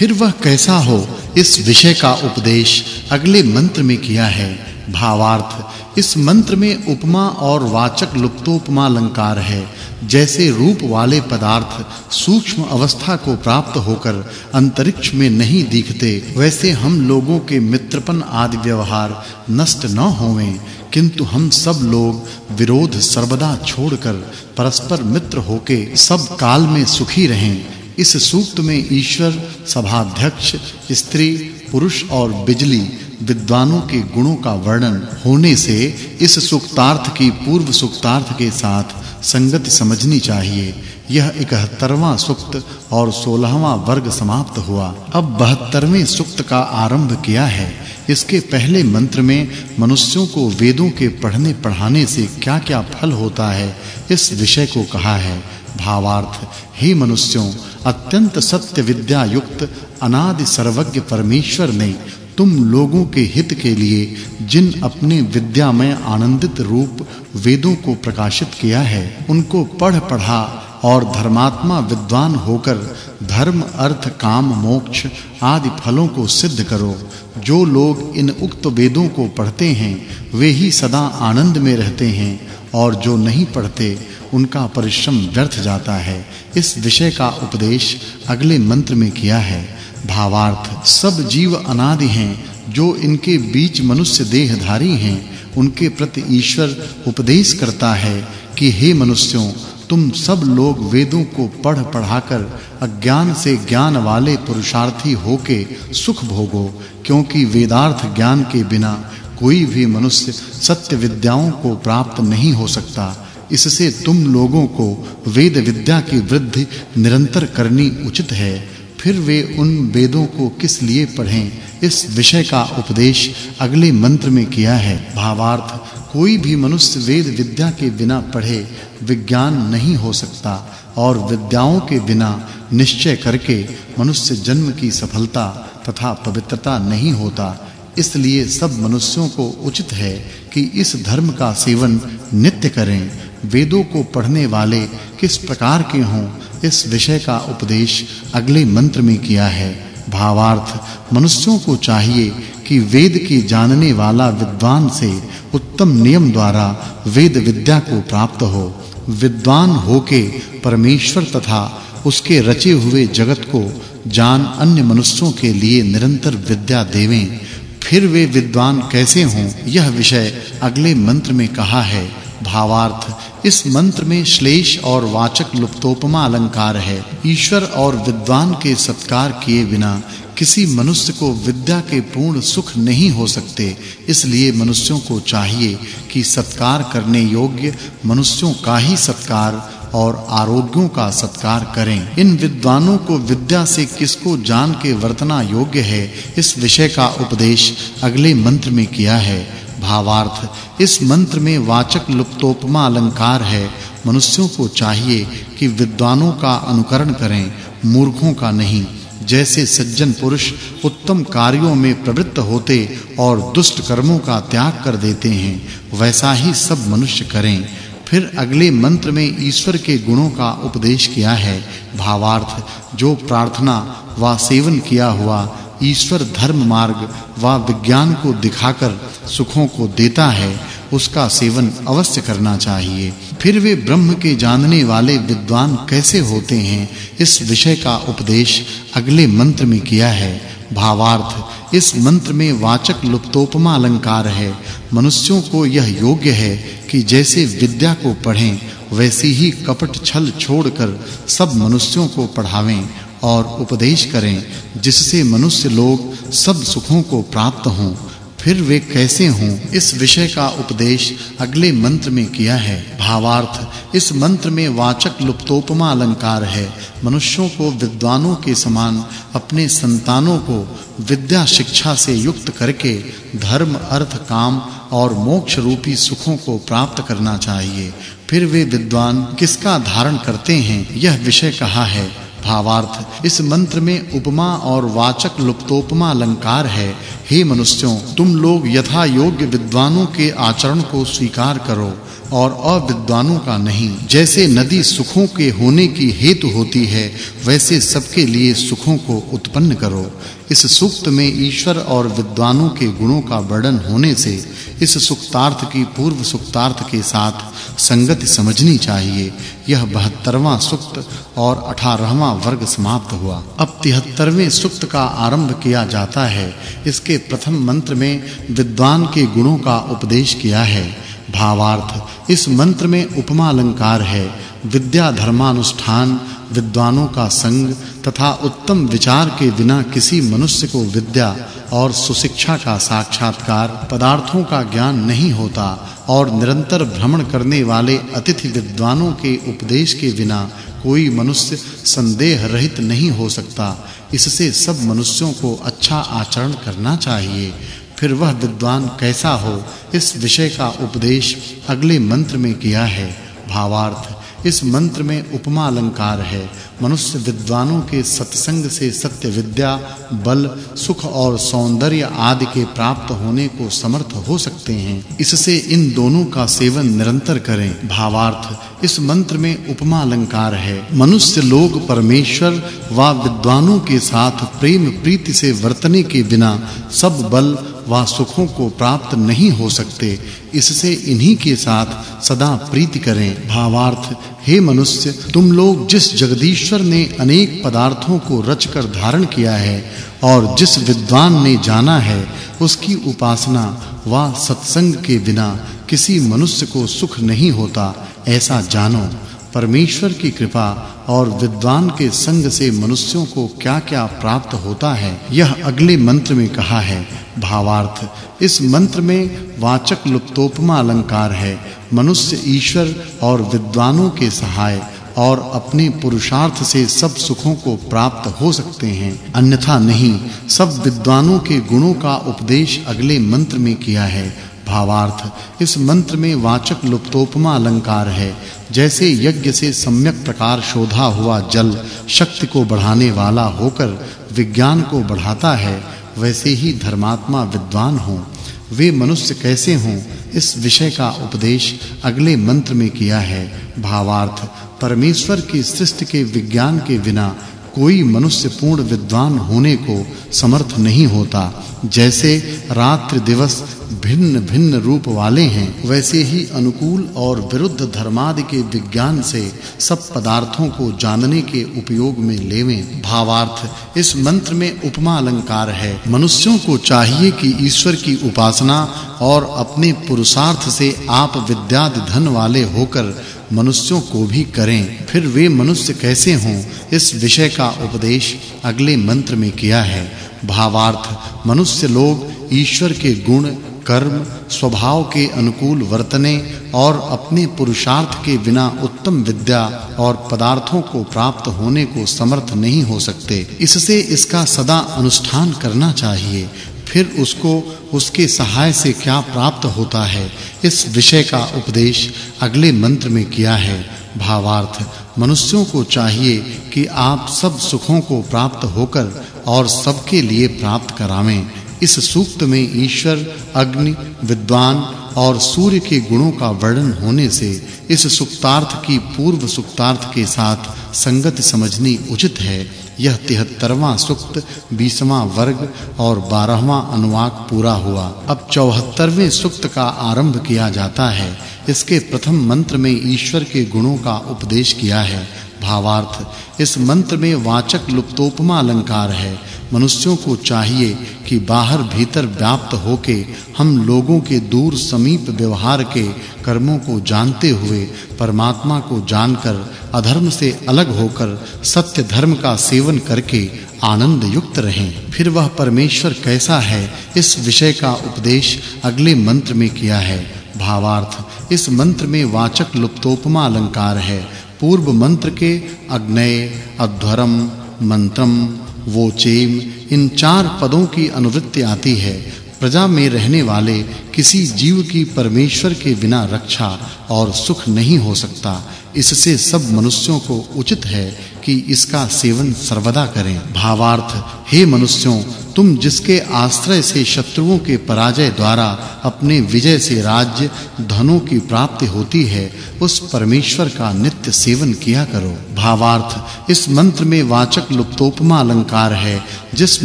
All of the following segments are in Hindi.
फिर वह कैसा हो, इस विषय का उपदेश अगले मंत्र में किया है। भावार्थ, इस मंत्र में उपमा और वाचक् लुप्तोपमा अलंकार है। जैसे रूप वाले पदार्थ सूक्ष्म अवस्था को प्राप्त होकर अंतरिक्ष में नहीं दिखते, वैसे हम लोगों के मित्रपन आदि व्यवहार नष्ट न होवें, किंतु हम सब लोग विरोध सर्वदा छोड़कर परस्पर मित्र होके सब काल में सुखी रहें। इस सूक्त में ईश्वर, सभाध्यक्ष, स्त्री, पुरुष और बिजली, विद्वानों के गुणों का वर्णन होने से इस सुक्तार्थ की पूर्व सुक्तार्थ के साथ संगति समझनी चाहिए। यह 71वां सुक्त और 16वां वर्ग समाप्त हुआ। अब 72वें सुक्त का आरंभ किया है। इसके पहले मंत्र में मनुष्यों को वेदों के पढ़ने पढ़ाने से क्या-क्या फल होता है, इस विषय को कहा है। भावार्थ, हे मनुष्यों, अत्यंत सत्य विद्या युक्त अनादि सर्वज्ञ परमेश्वर ने तुम लोगों के हित के लिए जिन अपने विद्यामय आनंदित रूप वेदों को प्रकाशित किया है, उनको पढ़ पढ़ा और धर्मात्मा विद्वान होकर धर्म, अर्थ, काम, मोक्ष आदि फलों को सिद्ध करो। जो लोग इन उक्त वेदों को पढ़ते हैं, वे ही सदा आनंद में रहते हैं और जो नहीं पढ़ते उनका परिश्रम व्यर्थ जाता है। इस विषय का उपदेश अगले मंत्र में किया है। भावार्थ, सब जीव अनादि हैं, जो इनके बीच मनुष्य देहधारी हैं, उनके प्रति ईश्वर उपदेश करता है कि, हे मनुष्यों, तुम सब लोग वेदों को पढ़ पढ़ाकर अज्ञान से ज्ञान वाले पुरुषार्थी होके सुख भोगो, क्योंकि वेदार्थ ज्ञान के बिना कोई भी मनुष्य सत्य विद्याओं को प्राप्त नहीं हो सकता। इससे तुम लोगों को वेद विद्या की वृद्धि निरंतर करनी उचित है। फिर वे उन वेदों को किस लिए पढ़ें? इस विषय का उपदेश अगले मंत्र में किया है। भावार्थ, कोई भी मनुष्य वेद विद्या के बिना पढ़े विज्ञान नहीं हो सकता और विद्याओं के बिना निश्चय करके मनुष्य जन्म की सफलता तथा पवित्रता नहीं होता। इसलिए सब मनुष्यों को उचित है कि इस धर्म का सेवन नित्य करें। वेदों को पढ़ने वाले किस प्रकार के हों, इस विषय का उपदेश अगले मंत्र में किया है। भावार्थ, मनुष्यों को चाहिए कि वेद के जानने वाला विद्वान से उत्तम नियम द्वारा वेद विद्या को प्राप्त हो। विद्वान होके परमेश्वर तथा उसके रचे हुए जगत को जान अन्य मनुष्यों के लिए निरंतर विद्या देवें। फिर वे विद्वान कैसे हों, यह विषय अगले मंत्र में कहा है। भावार्थ। इस मंत्र में श्लेष और वाचक् लुप्तोपमा अलंकार है। ईश्वर और विद्वान के सत्कार किए बिना किसी मनुष्य को विद्या के पूर्ण सुख नहीं हो सकते। इसलिए मनुष्यों को चाहिए कि सत्कार करने योग्य मनुष्यों का ही सत्कार और आरोग्यों का सत्कार करें। इन विद्वानों को विद्या से किसको जान के वर्तना योग्य है? इस विषय का उपदेश अगले मंत्र में किया है। भावार्थ इस मंत्र में वाचक् लुप्तोपमा अलंकार है। मनुष्यों को चाहिए कि विद्वानों का अनुकरण करें, मूर्खों का नहीं। जैसे सज्जन पुरुष उत्तम कार्यों में प्रवृत्त होते और दुष्ट कर्मों का त्याग कर देते हैं, वैसा ही सब मनुष्य करें। फिर अगले मंत्र में ईश्वर के गुणों का उपदेश किया है, भावार्थ, जो प्रार्थना व सेवन किया हुआ ईश्वर धर्म मार्ग व विज्ञान को दिखाकर सुखों को देता है, उसका सेवन अवश्य करना चाहिए। फिर वे ब्रह्म के जानने वाले विद्वान कैसे होते हैं, इस विषय का उपदेश अगले मंत्र में किया है। भावार्थ, इस मंत्र में वाचक् लुप्तोपमा अलंकार है। मनुष्यों को यह योग्य है कि जैसे विद्या को पढ़ें, वैसी ही कपट छल छोड़कर सब मनुष्यों को पढ़ावें। और उपदेश करें, जिससे मनुष्य लोग सब सुखों को प्राप्त हों। फिर वे कैसे हों? इस विषय का उपदेश अगले मंत्र में किया है। भावार्थ, इस मंत्र में वाचक् लुप्तोपमा अलंकार है। मनुष्यों को विद्वानों के समान अपने संतानों को विद्या शिक्षा से युक्त करके धर्म, अर्थ, काम और मोक्ष रूपी सुखों को प्राप्त करना चाहिए। फिर वे विद्वान किसका धारण करते हैं? यह विषय कहा है। भावार्थ। इस मंत्र में उपमा और वाचक लुप्तोपमा अलंकार है। हे मनुष्यों, तुम लोग यथा योग्य विद्वानों के आचरण को स्वीकार करो। और अविद्वानों का नहीं। जैसे नदी सुखों के होने की हेतु होती है, वैसे सबके लिए सुखों को उत्पन्न करो। इस सूक्त में ईश्वर और विद्वानों के गुणों का वर्णन होने से इस सुक्तार्थ की पूर्व सुक्तार्थ के साथ संगति समझनी चाहिए। यह 72वां सुक्त और 18वां वर्ग समाप्त हुआ। अब 73वें सुक्त का आरंभ किया जाता है। इसके प्रथम मंत्र में विद्वान के गुणों का उपदेश किया है। भावार्थ। इस मंत्र में उपमा अलंकार है विद्या धर्मानुष्ठान विद्वानों का संग, तथा उत्तम विचार के बिना किसी मनुष्य को विद्या और सुशिक्षा का साक्षात्कार पदार्थों का ज्ञान नहीं होता और निरंतर भ्रमण करने वाले अतिथि विद्वानों के उपदेश के बिना कोई मनुष्य संदेह रहित नहीं हो सकता। इससे सब मनुष्यों को अच्छा आचरण करना चाहिए। फिर वह विद्वान कैसा हो, इस विषय का उपदेश अगले मंत्र में किया है। भावार्थ, इस मंत्र में उपमा अलंकार है। मनुष्य विद्वानों के सत्संग से सत्य विद्या, बल, सुख और सौंदर्य आदि के प्राप्त होने को समर्थ हो सकते हैं। इससे इन दोनों का सेवन निरंतर करें। भावार्थ, इस मंत्र में उपमा अलंकार है। मनुष्य लोग परमेश्वर व विद्वानों के साथ प्रेम प्रीति से वर्तने के बिना सब बल व सुखों को प्राप्त नहीं हो सकते, इससे इन्हीं के साथ सदा प्रीति करें। भावार्थ, हे मनुष्य, तुम लोग जिस जगदीश्वर ने अनेक पदार्थों को रचकर धारण किया है और जिस विद्वान ने जाना है, उसकी उपासना व सत्संग के बिना किसी मनुष्य को सुख नहीं होता, ऐसा जानो। परमेश्वर की कृपा और विद्वान के संग से मनुष्यों को क्या-क्या प्राप्त होता है, यह अगले मंत्र में कहा है। भावार्थ, इस मंत्र में वाचक् लुप्तोपमा अलंकार है। मनुष्य ईश्वर और विद्वानों के सहाय और अपने पुरुषार्थ से सब सुखों को प्राप्त हो सकते हैं। अन्यथा नहीं, सब विद्वानों के गुणों का उपदेश अगले मंत्र में किया है। भावार्थ। इस मंत्र में वाचक् लुप्तोपमा अलंकार है। जैसे यज्ञ से सम्यक प्रकार शोधा हुआ जल शक्ति को बढ़ाने वाला होकर विज्ञान को बढ़ाता है, वैसे ही धर्मात्मा विद्वान हो। वे मनुष्य कैसे हों? इस विषय का उपदेश अगले मंत्र में किया है। भावार्थ, परमेश्वर की सृष्टि के विज्ञान के बिना कोई मनुष्य पूर्ण विद्वान होने को समर्थ नहीं होता। जैसे रात्रि दिवस भिन्न-भिन्न रूप वाले हैं, वैसे ही अनुकूल और विरुद्ध धर्मादि के विज्ञान से सब पदार्थों को जानने के उपयोग में लेवें। भावार्थ, इस मंत्र में उपमा अलंकार है। मनुष्यों को चाहिए कि ईश्वर की उपासना और अपने पुरुषार्थ से आप विद्यादि धन वाले होकर मनुष्यों को भी करें। फिर वे मनुष्य कैसे हों, इस विषय का उपदेश अगले मंत्र में किया है। भावार्थ, मनुष्य लोग ईश्वर के गुण, कर्म, स्वभाव के अनुकूल वर्तने और अपने पुरुषार्थ के बिना उत्तम विद्या और पदार्थों को प्राप्त होने को समर्थ नहीं हो सकते। इससे इसका सदा अनुष्ठान करना चाहिए। फिर उसको, उसके सहाय से क्या प्राप्त होता है? इस विषय का उपदेश अगले मंत्र में किया है। भावार्थ, मनुष्यों को चाहिए कि आप सब सुखों को प्राप्त होकर और सबके लिए प्राप्त करावें। इस सूक्त में ईश्वर, अग्नि, विद्वान और सूर्य के गुणों का वर्णन होने से इस सुक्तार्थ की पूर्व सुक्तार्थ के साथ संगति समझनी उचित है। यह 73वां सुक्त 20वां वर्ग और 12वां अनुवाक पूरा हुआ। अब 74वें सुक्त का आरंभ किया जाता है। इसके प्रथम मंत्र में ईश्वर के गुणों का उपदेश किया है। भावार्थ, इस मंत्र में वाचक् लुप्तोपमा अलंकार है। मनुष्यों को चाहिए कि बाहर भीतर व्याप्त होके हम लोगों के दूर समीप व्यवहार के कर्मों को जानते हुए, परमात्मा को जानकर, अधर्म से अलग होकर, सत्य धर्म का सेवन करके आनंद युक्त रहें। फिर वह परमेश्वर कैसा है, इस विषय का उपदेश अगले मंत्र में किया है। भावार्थ इस मंत्र में वाचक् लुप्तोपमा अलंकार है। पूर्व मंत्र के अग्नय, अध्वरम, मंत्रम, वोचेम, इन चार पदों की अनुवृत्ति आती है। प्रजा में रहने वाले किसी जीव की परमेश्वर के बिना रक्षा और सुख नहीं हो सकता। इससे सब मनुष्यों को उचित है कि इसका सेवन सर्वदा करें। भावार्थ, हे मनुष्यों, तुम जिसके आश्रय से शत्रुओं के पराजय द्वारा अपने विजय से राज्य धनों की प्राप्ति होती है, उस परमेश्वर का नित्य सेवन किया करो। भावार्थ, इस मंत्र में वाचक् लुप्तोपमा अलंकार है, जिस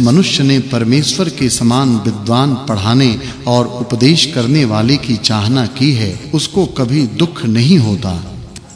मनुष्य ने परमेश्वर के समान विद्वान पढ़ाने और उपदेश करने वाले की चाहना की है, उसको कभी दुख नहीं होता।